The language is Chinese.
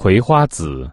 葵花籽。